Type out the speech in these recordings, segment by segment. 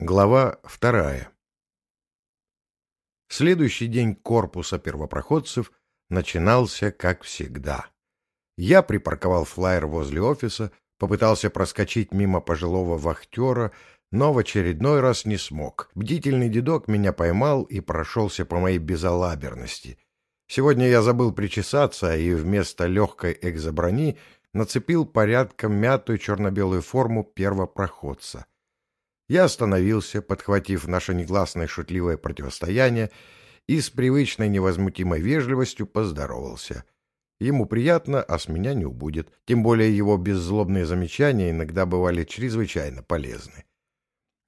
Глава вторая. Следующий день корпуса первопроходцев начинался как всегда. Я припарковал флайер возле офиса, попытался проскочить мимо пожилого вахтера, но в очередной раз не смог. Бдительный дедок меня поймал и прошелся по моей безалаберности. Сегодня я забыл причесаться и вместо легкой экзоброни нацепил порядком мятую черно-белую форму первопроходца — я остановился, подхватив наше негласное шутливое противостояние, и с привычной невозмутимой вежливостью поздоровался. Ему приятно, а с меня не убудет. Тем более его беззлобные замечания иногда бывали чрезвычайно полезны.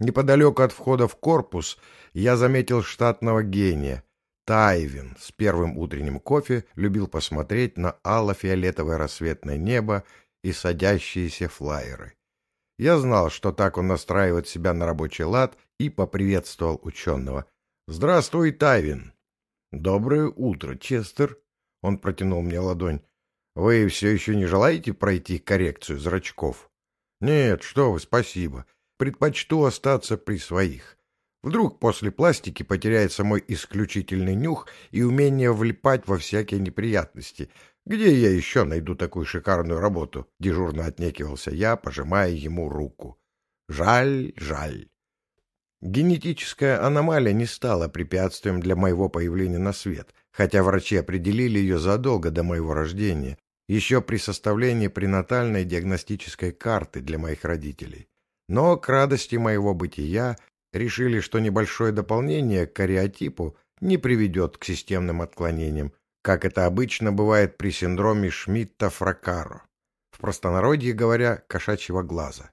Неподалеку от входа в корпус я заметил штатного гения. Тайвин с первым утренним кофе любил посмотреть на ало-фиолетовое рассветное небо и садящиеся флайеры. Я знал, что так он настраивает себя на рабочий лад, и поприветствовал ученого. «Здравствуй, Тайвин!» «Доброе утро, Честер!» Он протянул мне ладонь. «Вы все еще не желаете пройти коррекцию зрачков?» «Нет, что вы, спасибо. Предпочту остаться при своих. Вдруг после пластики потеряется мой исключительный нюх и умение влипать во всякие неприятности, где я еще найду такую шикарную работу? Дежурно отнекивался я, пожимая ему руку. Жаль, жаль. Генетическая аномалия не стала препятствием для моего появления на свет, хотя врачи определили ее задолго до моего рождения, еще при составлении пренатальной диагностической карты для моих родителей. Но к радости моего бытия решили, что небольшое дополнение к кариотипу не приведет к системным отклонениям, как это обычно бывает при синдроме Шмидта-Фракаро, в простонародье говоря, кошачьего глаза.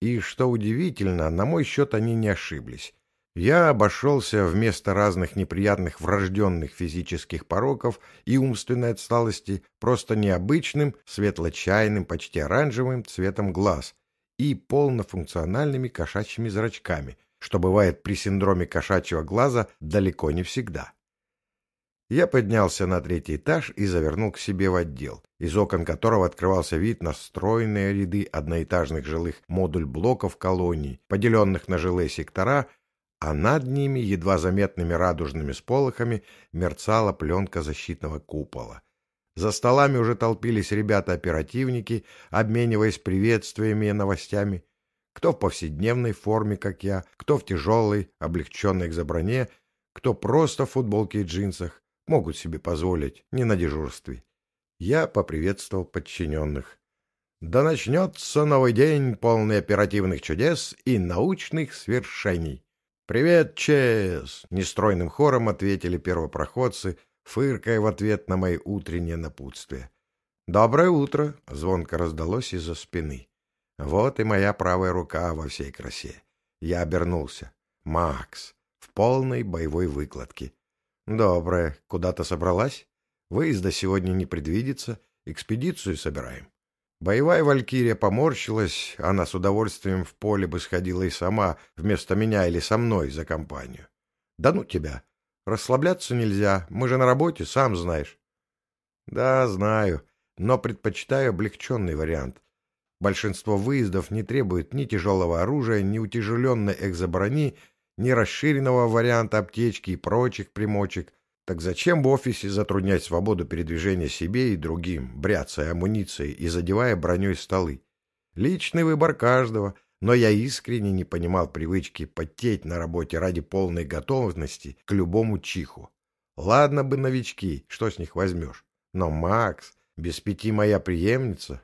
И, что удивительно, на мой счет они не ошиблись. Я обошелся вместо разных неприятных врожденных физических пороков и умственной отсталости просто необычным, светло-чайным, почти оранжевым цветом глаз и полнофункциональными кошачьими зрачками, что бывает при синдроме кошачьего глаза далеко не всегда. Я поднялся на третий этаж и завернул к себе в отдел, из окон которого открывался вид на стройные ряды одноэтажных жилых модуль-блоков колоний, поделенных на жилые сектора, а над ними, едва заметными радужными сполохами, мерцала пленка защитного купола. За столами уже толпились ребята-оперативники, обмениваясь приветствиями и новостями. Кто в повседневной форме, как я, кто в тяжелой, облегченной к заброне, кто просто в футболке и джинсах могут себе позволить, не на дежурстве. Я поприветствовал подчиненных. Да начнется новый день, полный оперативных чудес и научных свершений. «Привет, Чес!» — нестройным хором ответили первопроходцы, фыркая в ответ на мои утренние напутствия. «Доброе утро!» — звонко раздалось из-за спины. Вот и моя правая рука во всей красе. Я обернулся. Макс в полной боевой выкладке. Доброе. Куда-то собралась? Выезда сегодня не предвидится. Экспедицию собираем. Боевая валькирия поморщилась, она с удовольствием в поле бы сходила и сама, вместо меня или со мной за компанию. Да ну тебя. Расслабляться нельзя, мы же на работе, сам знаешь. Да, знаю, но предпочитаю облегченный вариант. Большинство выездов не требует ни тяжелого оружия, ни утяжеленной экзоброни, ни расширенного варианта аптечки и прочих примочек, так зачем в офисе затруднять свободу передвижения себе и другим, бряцая амуницией и задевая броней столы? Личный выбор каждого, но я искренне не понимал привычки потеть на работе ради полной готовности к любому чиху. Ладно бы новички, что с них возьмешь. Но Макс, без пяти моя преемница.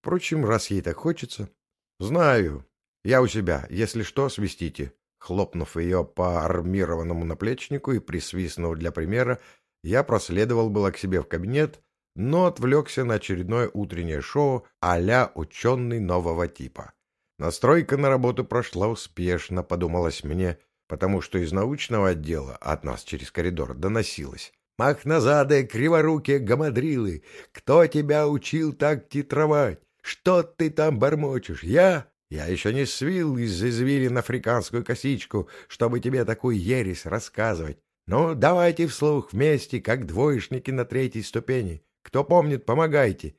Впрочем, раз ей так хочется... Знаю. Я у себя. Если что, свистите. Хлопнув ее по армированному наплечнику и присвистнув для примера, я проследовал было к себе в кабинет, но отвлекся на очередное утреннее шоу а-ля ученый нового типа. Настройка на работу прошла успешно, подумалось мне, потому что из научного отдела от нас через коридор доносилось. «Махназадые, криворукие гамадрилы! Кто тебя учил так титровать? Что ты там бормочешь? Я? Я еще не свил из извилин африканскую косичку, чтобы тебе такую ересь рассказывать. Ну, давайте вслух вместе, как двоечники на третьей ступени. Кто помнит, помогайте.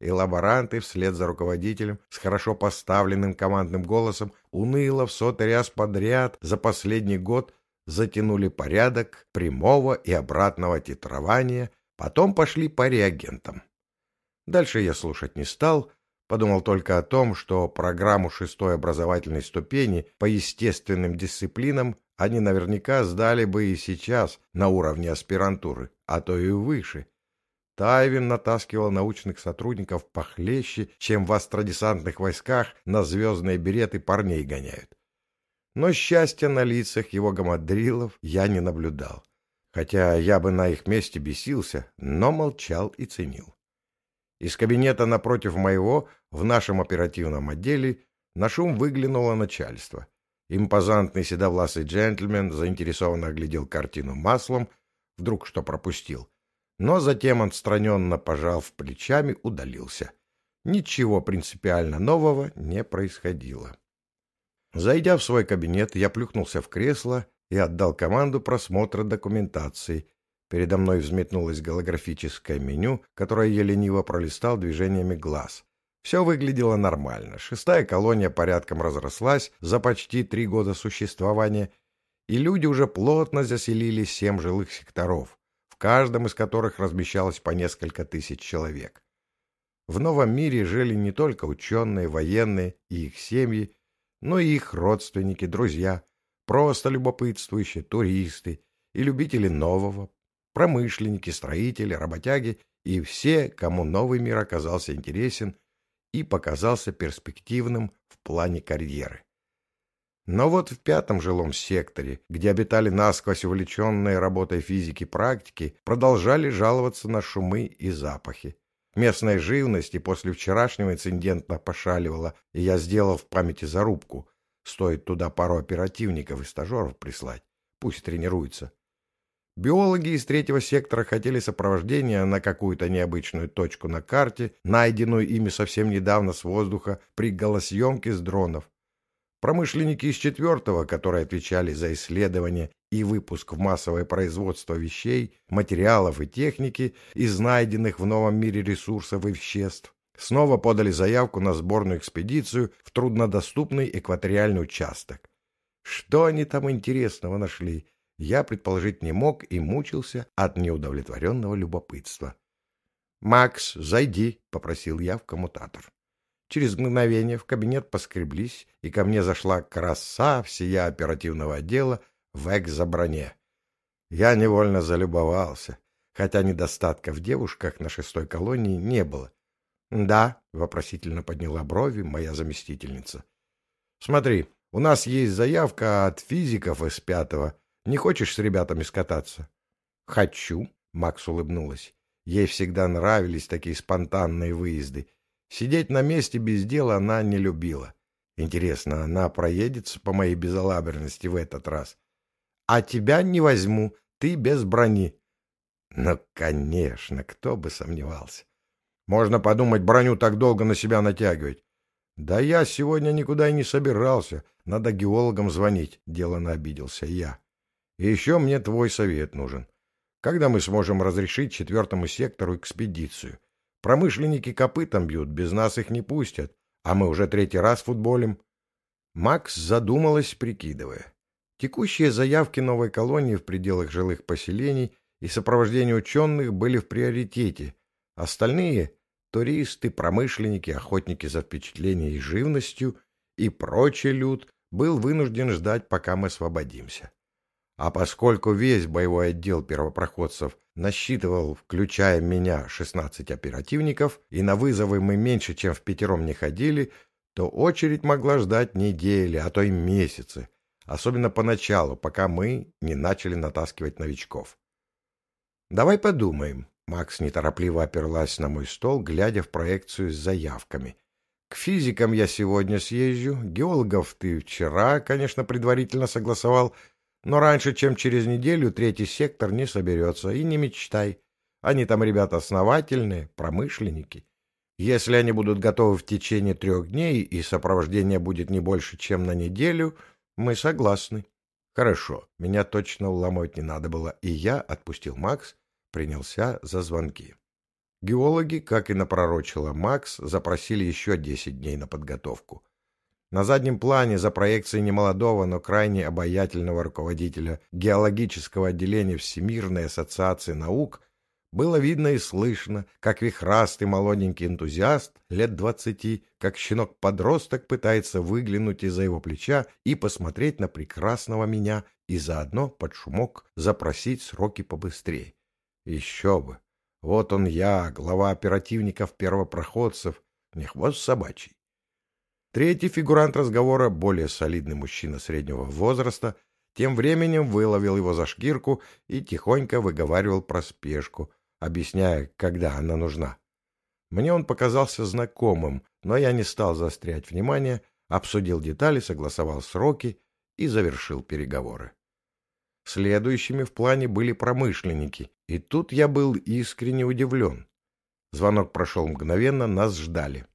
и лаборанты вслед за руководителем с хорошо поставленным командным голосом уныло в сотый раз подряд за последний год затянули порядок прямого и обратного титрования, потом пошли по реагентам. Дальше я слушать не стал, подумал только о том, что программу шестой образовательной ступени по естественным дисциплинам они наверняка сдали бы и сейчас на уровне аспирантуры, а то и выше. Тайвин натаскивал научных сотрудников похлеще, чем в астродесантных войсках на звездные береты парней гоняют. Но счастья на лицах его гамадрилов я не наблюдал, хотя я бы на их месте бесился, но молчал и ценил. Из кабинета напротив моего, в нашем оперативном отделе, на шум выглянуло начальство. Импозантный седовласый джентльмен заинтересованно оглядел картину маслом, вдруг что пропустил. Но затем отстраненно пожав плечами, удалился. Ничего принципиально нового не происходило. Зайдя в свой кабинет, я плюхнулся в кресло и отдал команду просмотра документации, Передо мной взметнулось голографическое меню, которое я лениво пролистал движениями глаз. Все выглядело нормально. Шестая колония порядком разрослась за почти три года существования, и люди уже плотно заселили семь жилых секторов, в каждом из которых размещалось по несколько тысяч человек. В новом мире жили не только ученые, военные и их семьи, но и их родственники, друзья, просто любопытствующие, туристы и любители нового, промышленники, строители, работяги и все, кому новый мир оказался интересен и показался перспективным в плане карьеры. Но вот в пятом жилом секторе, где обитали насквозь увлеченные работой физики практики, продолжали жаловаться на шумы и запахи. Местная живность и после вчерашнего инцидента пошаливала, и я сделал в памяти зарубку. Стоит туда пару оперативников и стажеров прислать. Пусть тренируются. Биологи из третьего сектора хотели сопровождения на какую-то необычную точку на карте, найденную ими совсем недавно с воздуха при голосъемке с дронов. Промышленники из четвертого, которые отвечали за исследование и выпуск в массовое производство вещей, материалов и техники из найденных в новом мире ресурсов и веществ, снова подали заявку на сборную экспедицию в труднодоступный экваториальный участок. Что они там интересного нашли? Я предположить не мог и мучился от неудовлетворенного любопытства. «Макс, зайди», — попросил я в коммутатор. Через мгновение в кабинет поскреблись, и ко мне зашла краса всея оперативного отдела в экзоброне. Я невольно залюбовался, хотя недостатка в девушках на шестой колонии не было. «Да», — вопросительно подняла брови моя заместительница. «Смотри, у нас есть заявка от физиков из пятого не хочешь с ребятами скататься? — Хочу, — Макс улыбнулась. Ей всегда нравились такие спонтанные выезды. Сидеть на месте без дела она не любила. Интересно, она проедется по моей безалаберности в этот раз? — А тебя не возьму, ты без брони. — Ну, конечно, кто бы сомневался. Можно подумать, броню так долго на себя натягивать. Да я сегодня никуда и не собирался. Надо геологам звонить, — делано обиделся я. И еще мне твой совет нужен. Когда мы сможем разрешить четвертому сектору экспедицию? Промышленники копытом бьют, без нас их не пустят, а мы уже третий раз футболим. Макс задумалась, прикидывая. Текущие заявки новой колонии в пределах жилых поселений и сопровождение ученых были в приоритете. Остальные — туристы, промышленники, охотники за впечатлением и живностью и прочий люд — был вынужден ждать, пока мы освободимся. А поскольку весь боевой отдел первопроходцев насчитывал, включая меня, 16 оперативников, и на вызовы мы меньше, чем в пятером не ходили, то очередь могла ждать недели, а то и месяцы, особенно поначалу, пока мы не начали натаскивать новичков. «Давай подумаем», — Макс неторопливо оперлась на мой стол, глядя в проекцию с заявками. «К физикам я сегодня съезжу, геологов ты вчера, конечно, предварительно согласовал, но раньше, чем через неделю, третий сектор не соберется. И не мечтай. Они там ребята основательные, промышленники. Если они будут готовы в течение трех дней, и сопровождение будет не больше, чем на неделю, мы согласны. Хорошо, меня точно уламывать не надо было, и я отпустил Макс, принялся за звонки. Геологи, как и напророчила Макс, запросили еще 10 дней на подготовку. На заднем плане за проекцией немолодого, но крайне обаятельного руководителя геологического отделения Всемирной ассоциации наук было видно и слышно, как вихрастый молоденький энтузиаст лет двадцати, как щенок-подросток пытается выглянуть из-за его плеча и посмотреть на прекрасного меня и заодно под шумок запросить сроки побыстрее. Еще бы! Вот он я, глава оперативников первопроходцев, не хвост собачий. Третий фигурант разговора, более солидный мужчина среднего возраста, тем временем выловил его за шкирку и тихонько выговаривал про спешку, объясняя, когда она нужна. Мне он показался знакомым, но я не стал заострять внимание, обсудил детали, согласовал сроки и завершил переговоры. Следующими в плане были промышленники, и тут я был искренне удивлен. Звонок прошел мгновенно, нас ждали.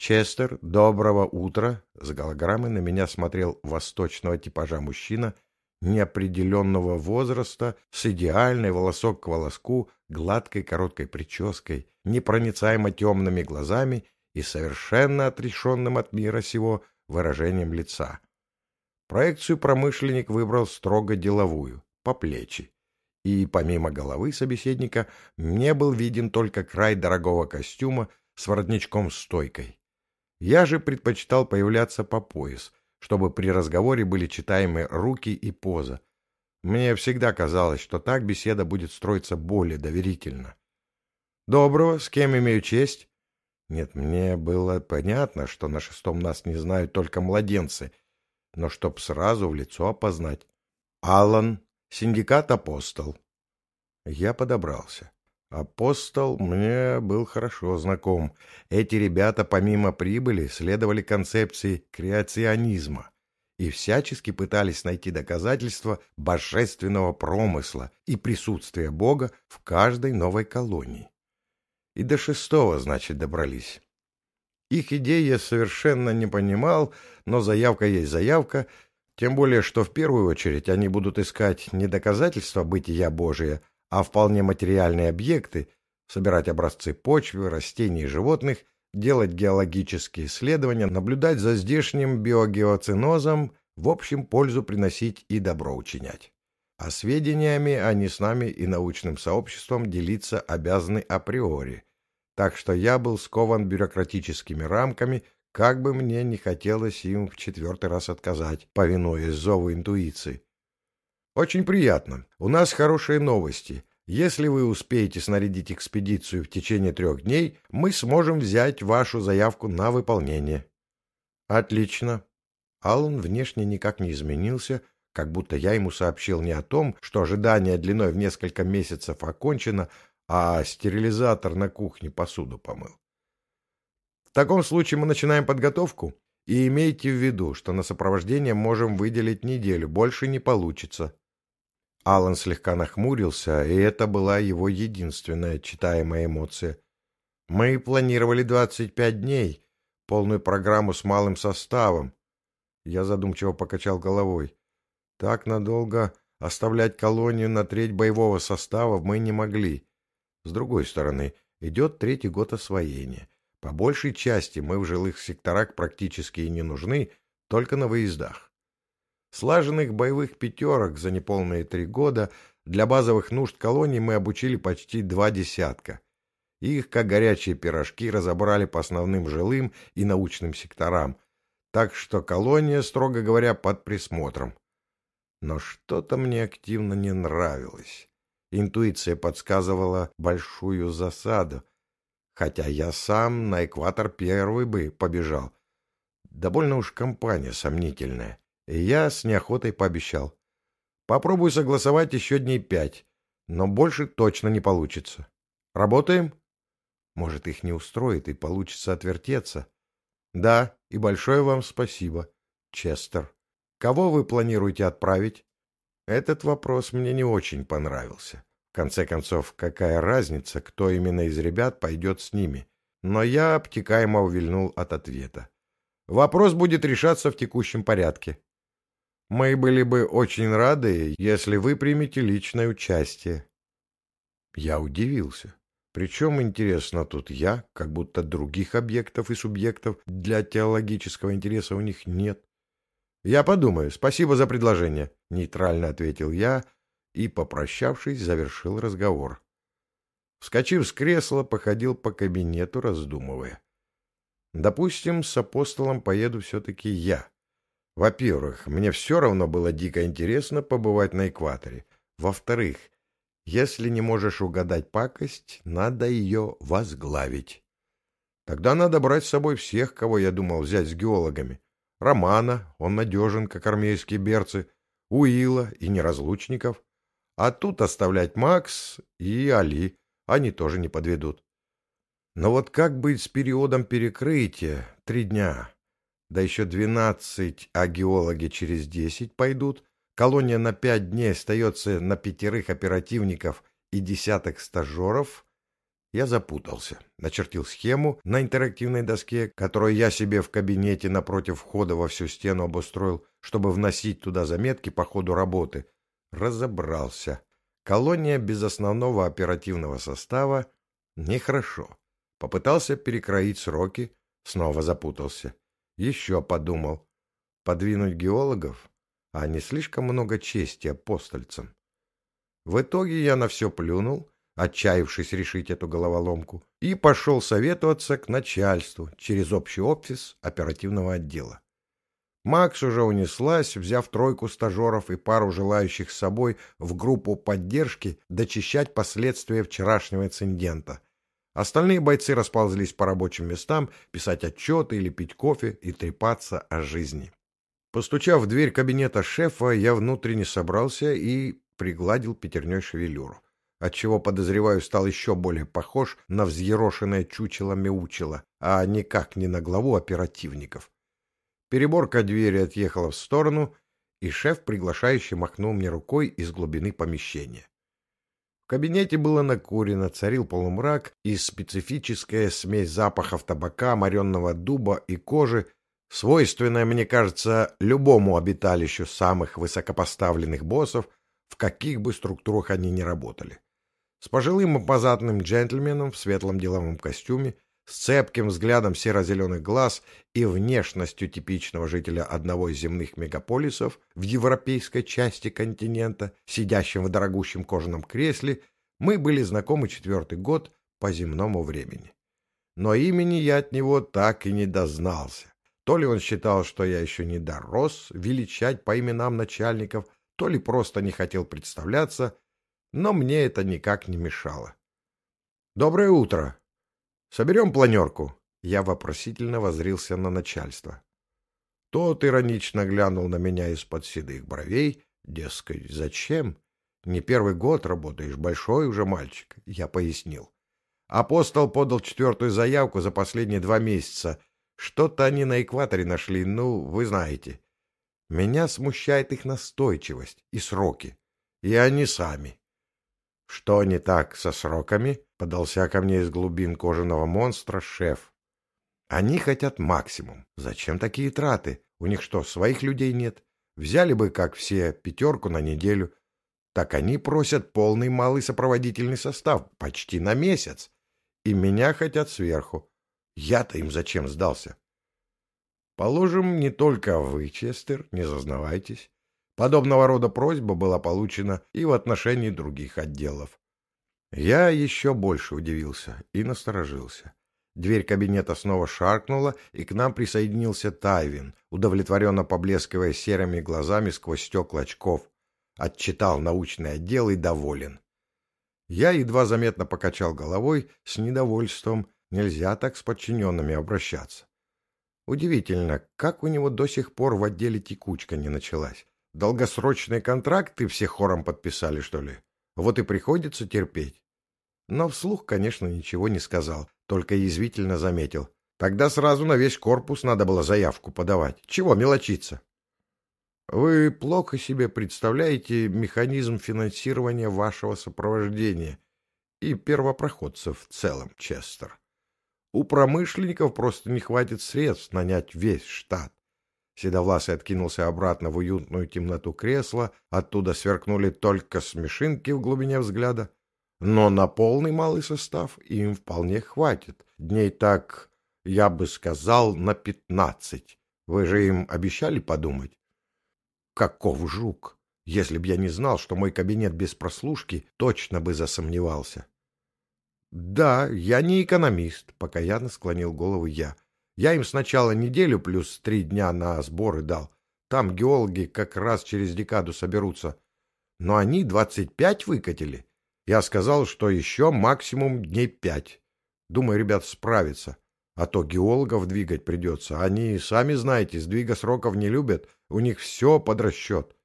«Честер, доброго утра!» С голограммы на меня смотрел восточного типажа мужчина неопределенного возраста с идеальной волосок к волоску, гладкой короткой прической, непроницаемо темными глазами и совершенно отрешенным от мира сего выражением лица. Проекцию промышленник выбрал строго деловую, по плечи. И помимо головы собеседника мне был виден только край дорогого костюма с воротничком-стойкой. Я же предпочитал появляться по пояс, чтобы при разговоре были читаемы руки и поза. Мне всегда казалось, что так беседа будет строиться более доверительно. «Доброго, с кем имею честь?» Нет, мне было понятно, что на шестом нас не знают только младенцы, но чтоб сразу в лицо опознать. «Аллан, синдикат «Апостол». Я подобрался. Апостол мне был хорошо знаком. Эти ребята помимо прибыли следовали концепции креационизма и всячески пытались найти доказательства божественного промысла и присутствия Бога в каждой новой колонии. И до шестого, значит, добрались. Их идеи я совершенно не понимал, но заявка есть заявка, тем более, что в первую очередь они будут искать не доказательства бытия Божия, а вполне материальные объекты, собирать образцы почвы, растений и животных, делать геологические исследования, наблюдать за здешним биогеоцинозом, в общем, пользу приносить и добро учинять. А сведениями они с нами и научным сообществом делиться обязаны априори. Так что я был скован бюрократическими рамками, как бы мне не хотелось им в четвертый раз отказать, повинуясь зову интуиции. Очень приятно. У нас хорошие новости. Если вы успеете снарядить экспедицию в течение трех дней, мы сможем взять вашу заявку на выполнение. Отлично. Аллан внешне никак не изменился, как будто я ему сообщил не о том, что ожидание длиной в несколько месяцев окончено, а стерилизатор на кухне посуду помыл. В таком случае мы начинаем подготовку, и имейте в виду, что на сопровождение можем выделить неделю, больше не получится. Алан слегка нахмурился, и это была его единственная читаемая эмоция. Мы планировали 25 дней, полную программу с малым составом. Я задумчиво покачал головой. Так надолго оставлять колонию на треть боевого состава мы не могли. С другой стороны, идет третий год освоения. По большей части мы в жилых секторах практически и не нужны, только на выездах. Слаженных боевых пятерок за неполные три года для базовых нужд колонии мы обучили почти два десятка. Их, как горячие пирожки, разобрали по основным жилым и научным секторам, так что колония, строго говоря, под присмотром. Но что-то мне активно не нравилось. Интуиция подсказывала большую засаду, хотя я сам на экватор первый бы побежал. Да больно уж компания сомнительная я с неохотой пообещал. Попробую согласовать еще дней пять, но больше точно не получится. Работаем? Может, их не устроит и получится отвертеться. Да, и большое вам спасибо, Честер. Кого вы планируете отправить? Этот вопрос мне не очень понравился. В конце концов, какая разница, кто именно из ребят пойдет с ними? Но я обтекаемо увильнул от ответа. Вопрос будет решаться в текущем порядке. Мы были бы очень рады, если вы примете личное участие. Я удивился. Причем, интересно, тут я, как будто других объектов и субъектов для теологического интереса у них нет. «Я подумаю. Спасибо за предложение», — нейтрально ответил я и, попрощавшись, завершил разговор. Вскочив с кресла, походил по кабинету, раздумывая. Допустим, с апостолом поеду все-таки я. Во-первых, мне все равно было дико интересно побывать на экваторе. Во-вторых, если не можешь угадать пакость, надо ее возглавить. Тогда надо брать с собой всех, кого я думал взять с геологами. Романа, он надежен, как армейские берцы, Уила и неразлучников. А тут оставлять Макс и Али, они тоже не подведут. Но вот как быть с периодом перекрытия? Три дня. Да еще двенадцать, а геологи через десять пойдут. Колония на пять дней остается на пятерых оперативников и десяток стажеров. Я запутался. Начертил схему на интерактивной доске, которую я себе в кабинете напротив входа во всю стену обустроил, чтобы вносить туда заметки по ходу работы. Разобрался. Колония без основного оперативного состава — нехорошо. Попытался перекроить сроки, снова запутался. Еще подумал. Подвинуть геологов? А не слишком много чести апостольцам. В итоге я на все плюнул, отчаявшись решить эту головоломку, и пошел советоваться к начальству через общий офис оперативного отдела. Макс уже унеслась, взяв тройку стажеров и пару желающих с собой в группу поддержки дочищать последствия вчерашнего инцидента. Остальные бойцы расползлись по рабочим местам, писать отчеты или пить кофе и трепаться о жизни. Постучав в дверь кабинета шефа, я внутренне собрался и пригладил пятерней шевелюру, отчего, подозреваю, стал еще более похож на взъерошенное чучело-мяучело, а никак не на главу оперативников. Переборка двери отъехала в сторону, и шеф приглашающе махнул мне рукой из глубины помещения. Кабинете было накурено, царил полумрак, и специфическая смесь запахов табака, моренного дуба и кожи, свойственная, мне кажется, любому обиталищу самых высокопоставленных боссов, в каких бы структурах они ни работали. С пожилым и позатным джентльменом в светлом деловом костюме — с цепким взглядом серо-зеленых глаз и внешностью типичного жителя одного из земных мегаполисов в европейской части континента, сидящим в дорогущем кожаном кресле, мы были знакомы четвертый год по земному времени. Но имени я от него так и не дознался. То ли он считал, что я еще не дорос величать по именам начальников, то ли просто не хотел представляться, но мне это никак не мешало. «Доброе утро!» Соберем планерку. Я вопросительно возрился на начальство. Тот иронично глянул на меня из-под седых бровей. Дескать, зачем? Не первый год работаешь, большой уже мальчик. Я пояснил. Апостол подал четвертую заявку за последние два месяца. Что-то они на экваторе нашли, ну, вы знаете. Меня смущает их настойчивость и сроки. И они сами. Что не так со сроками? Подался ко мне из глубин кожаного монстра шеф. Они хотят максимум. Зачем такие траты? У них что, своих людей нет? Взяли бы, как все, пятерку на неделю. Так они просят полный малый сопроводительный состав, почти на месяц. И меня хотят сверху. Я-то им зачем сдался? Положим, не только вы, Честер, не зазнавайтесь. Подобного рода просьба была получена и в отношении других отделов. Я еще больше удивился и насторожился. Дверь кабинета снова шаркнула, и к нам присоединился Тайвин, удовлетворенно поблескивая серыми глазами сквозь стекла очков. Отчитал научный отдел и доволен. Я едва заметно покачал головой с недовольством. Нельзя так с подчиненными обращаться. Удивительно, как у него до сих пор в отделе текучка не началась. Долгосрочные контракты все хором подписали, что ли? Вот и приходится терпеть. Но вслух, конечно, ничего не сказал, только язвительно заметил. Тогда сразу на весь корпус надо было заявку подавать. Чего мелочиться? Вы плохо себе представляете механизм финансирования вашего сопровождения и первопроходцев в целом, Честер. У промышленников просто не хватит средств нанять весь штат. Седовласый откинулся обратно в уютную темноту кресла, оттуда сверкнули только смешинки в глубине взгляда. Но на полный малый состав им вполне хватит. Дней так, я бы сказал, на пятнадцать. Вы же им обещали подумать? Каков жук! Если б я не знал, что мой кабинет без прослушки, точно бы засомневался. Да, я не экономист, покаянно склонил голову я. Я им сначала неделю плюс три дня на сборы дал. Там геологи как раз через декаду соберутся. Но они двадцать пять выкатили. Я сказал, что еще максимум дней пять. Думаю, ребят справятся. А то геологов двигать придется. Они, сами знаете, сдвига сроков не любят. У них все под расчет.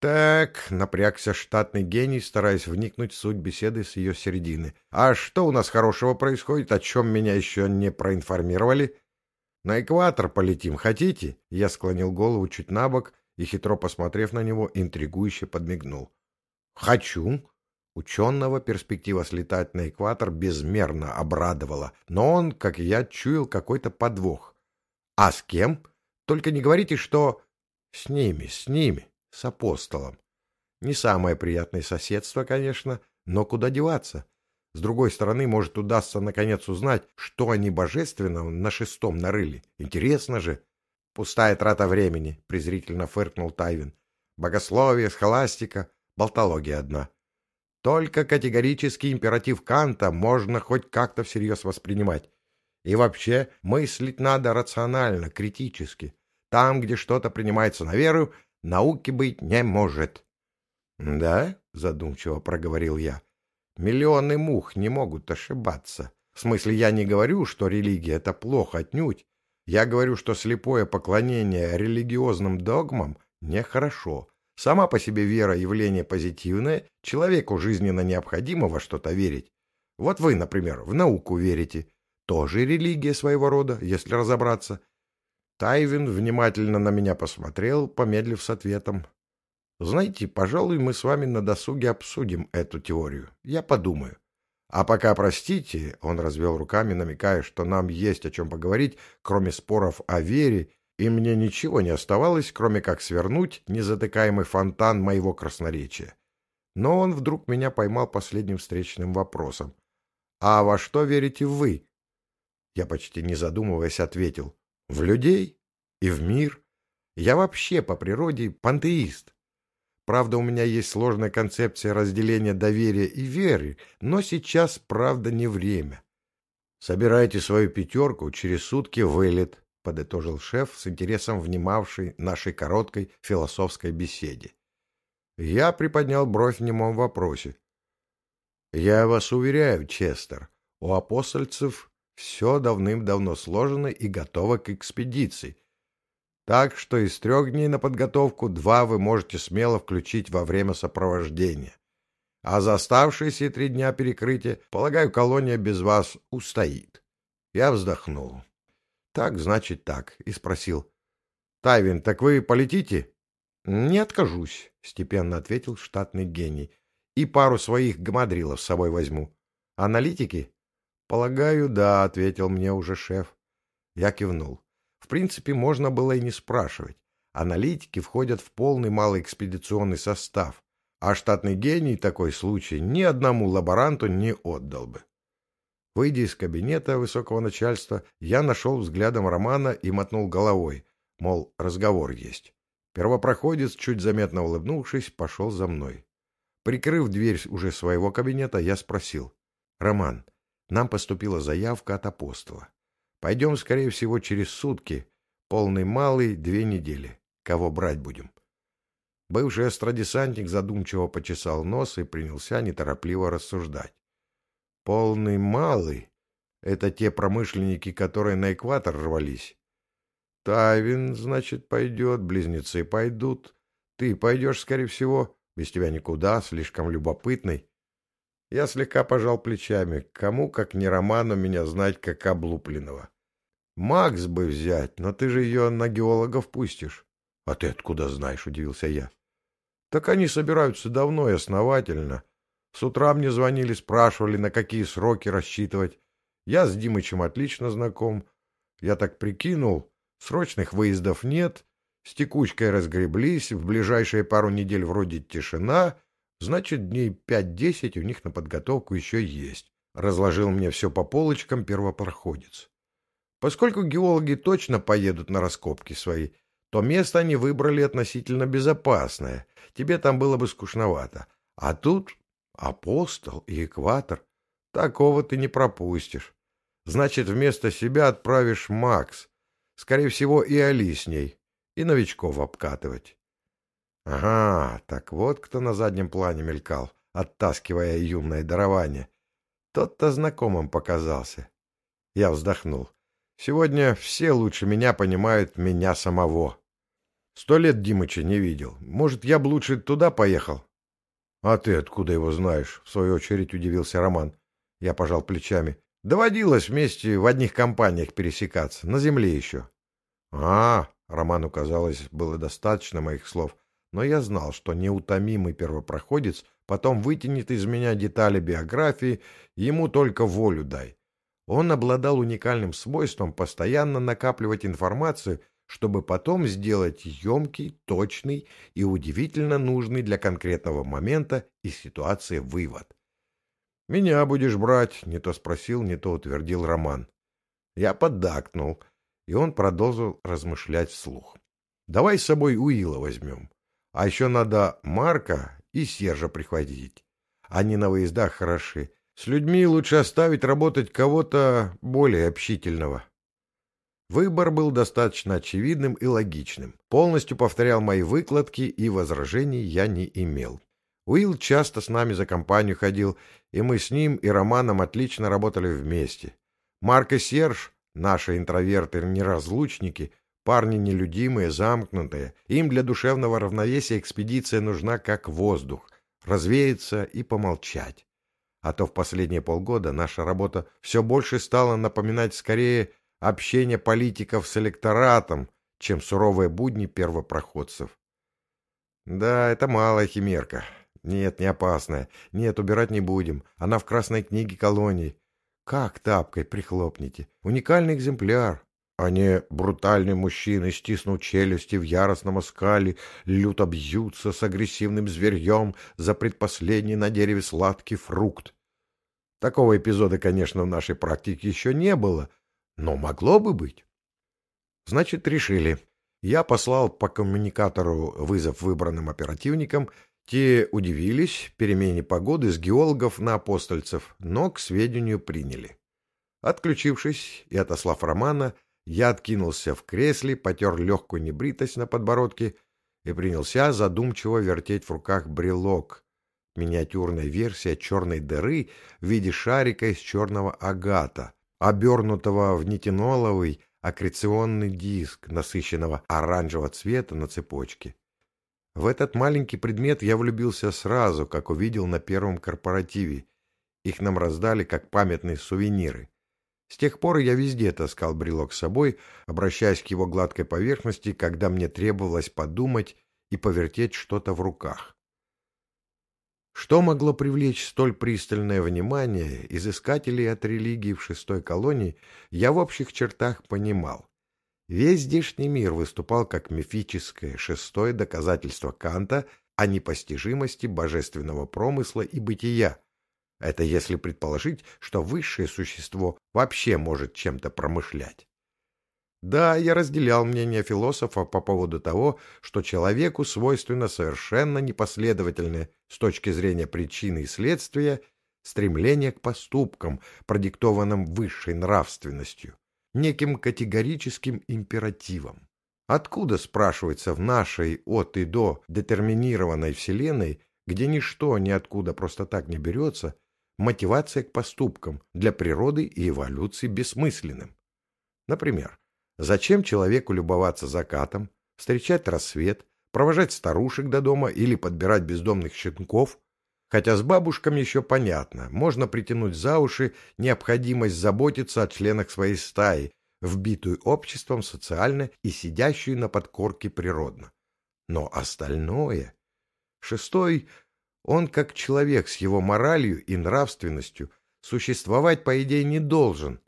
Так, напрягся штатный гений, стараясь вникнуть в суть беседы с ее середины. А что у нас хорошего происходит, о чем меня еще не проинформировали? На экватор полетим, хотите? Я склонил голову чуть на бок и, хитро посмотрев на него, интригующе подмигнул. Хочу. Ученого перспектива слетать на экватор безмерно обрадовала, но он, как и я, чуял какой-то подвох. А с кем? Только не говорите, что... С ними, с ними, с апостолом. Не самое приятное соседство, конечно, но куда деваться? С другой стороны, может, удастся наконец узнать, что они божественного на шестом нарыли. Интересно же. Пустая трата времени, презрительно фыркнул Тайвин. Богословие, схоластика, болтология одна. Только категорический императив Канта можно хоть как-то всерьез воспринимать. И вообще, мыслить надо рационально, критически. Там, где что-то принимается на веру, науки быть не может. — Да? — задумчиво проговорил я. — Миллионы мух не могут ошибаться. В смысле, я не говорю, что религия — это плохо отнюдь. Я говорю, что слепое поклонение религиозным догмам нехорошо. Сама по себе вера – явление позитивное, человеку жизненно необходимо во что-то верить. Вот вы, например, в науку верите. Тоже религия своего рода, если разобраться. Тайвин внимательно на меня посмотрел, помедлив с ответом. Знаете, пожалуй, мы с вами на досуге обсудим эту теорию. Я подумаю. А пока, простите, он развел руками, намекая, что нам есть о чем поговорить, кроме споров о вере и мне ничего не оставалось, кроме как свернуть незатыкаемый фонтан моего красноречия. Но он вдруг меня поймал последним встречным вопросом. «А во что верите вы?» Я почти не задумываясь ответил. «В людей и в мир. Я вообще по природе пантеист. Правда, у меня есть сложная концепция разделения доверия и веры, но сейчас, правда, не время. Собирайте свою пятерку, через сутки вылет подытожил шеф, с интересом внимавший нашей короткой философской беседе. Я приподнял бровь в немом вопросе. «Я вас уверяю, Честер, у апостольцев все давным-давно сложено и готово к экспедиции. Так что из трех дней на подготовку два вы можете смело включить во время сопровождения. А за оставшиеся три дня перекрытия, полагаю, колония без вас устоит». Я вздохнул. Так, значит, так. И спросил. Тайвин, так вы полетите? Не откажусь, степенно ответил штатный гений. И пару своих гамадрилов с собой возьму. Аналитики? Полагаю, да, ответил мне уже шеф. Я кивнул. В принципе, можно было и не спрашивать. Аналитики входят в полный малоэкспедиционный состав, а штатный гений такой случай ни одному лаборанту не отдал бы. Выйдя из кабинета высокого начальства, я нашел взглядом Романа и мотнул головой, мол, разговор есть. Первопроходец, чуть заметно улыбнувшись, пошел за мной. Прикрыв дверь уже своего кабинета, я спросил. — Роман, нам поступила заявка от апостола. Пойдем, скорее всего, через сутки. Полный малый, две недели. Кого брать будем? Бывший астродесантник задумчиво почесал нос и принялся неторопливо рассуждать. Полный малый — это те промышленники, которые на экватор рвались. Тайвин, значит, пойдет, близнецы пойдут. Ты пойдешь, скорее всего, без тебя никуда, слишком любопытный. Я слегка пожал плечами. Кому, как не Роману, меня знать, как облупленного. Макс бы взять, но ты же ее на геологов пустишь. — А ты откуда знаешь? — удивился я. — Так они собираются давно и основательно. С утра мне звонили, спрашивали, на какие сроки рассчитывать. Я с Димычем отлично знаком. Я так прикинул, срочных выездов нет, с текучкой разгреблись, в ближайшие пару недель вроде тишина, Значит, дней пять-десять у них на подготовку еще есть. Разложил мне все по полочкам первопроходец. Поскольку геологи точно поедут на раскопки свои, то место они выбрали относительно безопасное. Тебе там было бы скучновато. А тут апостол и экватор. Такого ты не пропустишь. Значит, вместо себя отправишь Макс. Скорее всего, и Али с ней. И новичков обкатывать. Ага, так вот кто на заднем плане мелькал, оттаскивая юное дарование. Тот-то знакомым показался. Я вздохнул. Сегодня все лучше меня понимают меня самого. Сто лет Димыча не видел. Может, я бы лучше туда поехал? — А ты откуда его знаешь? — в свою очередь удивился Роман. Я пожал плечами. Доводилось вместе в одних компаниях пересекаться, на земле еще. — А, Роману казалось, было достаточно моих слов, но я знал, что неутомимый первопроходец потом вытянет из меня детали биографии, ему только волю дай. Он обладал уникальным свойством постоянно накапливать информацию, чтобы потом сделать емкий, точный и удивительно нужный для конкретного момента и ситуации вывод. «Меня будешь брать?» — не то спросил, не то утвердил Роман. Я поддакнул, и он продолжил размышлять вслух. «Давай с собой Уила возьмем. А еще надо Марка и Сержа прихватить. Они на выездах хороши. С людьми лучше оставить работать кого-то более общительного. Выбор был достаточно очевидным и логичным. Полностью повторял мои выкладки, и возражений я не имел. Уилл часто с нами за компанию ходил, и мы с ним и Романом отлично работали вместе. Марк и Серж, наши интроверты-неразлучники, парни нелюдимые, замкнутые, им для душевного равновесия экспедиция нужна как воздух, развеяться и помолчать а то в последние полгода наша работа все больше стала напоминать скорее общение политиков с электоратом, чем суровые будни первопроходцев. Да, это малая химерка. Нет, не опасная. Нет, убирать не будем. Она в красной книге колонии. Как тапкой прихлопните. Уникальный экземпляр. А не брутальные мужчины, стиснув челюсти в яростном оскале, люто бьются с агрессивным зверьем за предпоследний на дереве сладкий фрукт. Такого эпизода, конечно, в нашей практике еще не было, но могло бы быть. Значит, решили. Я послал по коммуникатору вызов выбранным оперативникам. Те удивились перемене погоды с геологов на апостольцев, но к сведению приняли. Отключившись и отослав Романа, я откинулся в кресле, потер легкую небритость на подбородке и принялся задумчиво вертеть в руках брелок, миниатюрная версия черной дыры в виде шарика из черного агата, обернутого в нитиноловый аккреционный диск, насыщенного оранжевого цвета на цепочке. В этот маленький предмет я влюбился сразу, как увидел на первом корпоративе. Их нам раздали как памятные сувениры. С тех пор я везде таскал брелок с собой, обращаясь к его гладкой поверхности, когда мне требовалось подумать и повертеть что-то в руках. Что могло привлечь столь пристальное внимание изыскателей от религии в шестой колонии, я в общих чертах понимал. Весь здешний мир выступал как мифическое шестое доказательство Канта о непостижимости божественного промысла и бытия. Это если предположить, что высшее существо вообще может чем-то промышлять. Да, я разделял мнение философа по поводу того, что человеку свойственно совершенно непоследовательное с точки зрения причины и следствия стремление к поступкам, продиктованным высшей нравственностью, неким категорическим императивом. Откуда, спрашивается, в нашей от и до детерминированной Вселенной, где ничто ниоткуда просто так не берется, мотивация к поступкам для природы и эволюции бессмысленным? Например, Зачем человеку любоваться закатом, встречать рассвет, провожать старушек до дома или подбирать бездомных щенков? Хотя с бабушками еще понятно, можно притянуть за уши необходимость заботиться о членах своей стаи, вбитую обществом социально и сидящую на подкорке природно. Но остальное... Шестой, он как человек с его моралью и нравственностью существовать, по идее, не должен.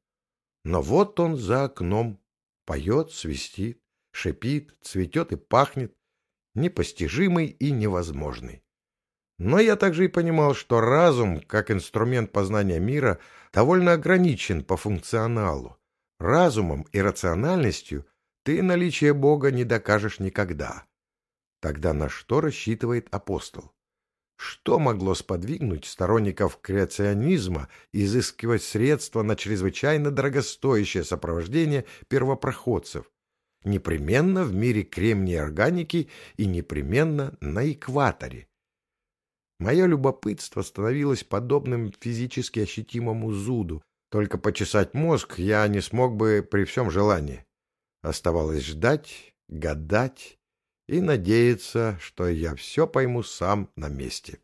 Но вот он за окном, Поет, свистит, шипит, цветет и пахнет, непостижимый и невозможный. Но я также и понимал, что разум, как инструмент познания мира, довольно ограничен по функционалу. Разумом и рациональностью ты наличие Бога не докажешь никогда. Тогда на что рассчитывает апостол? Что могло сподвигнуть сторонников креационизма изыскивать средства на чрезвычайно дорогостоящее сопровождение первопроходцев? Непременно в мире кремния органики и непременно на экваторе. Мое любопытство становилось подобным физически ощутимому зуду. Только почесать мозг я не смог бы при всем желании. Оставалось ждать, гадать и надеяться, что я все пойму сам на месте.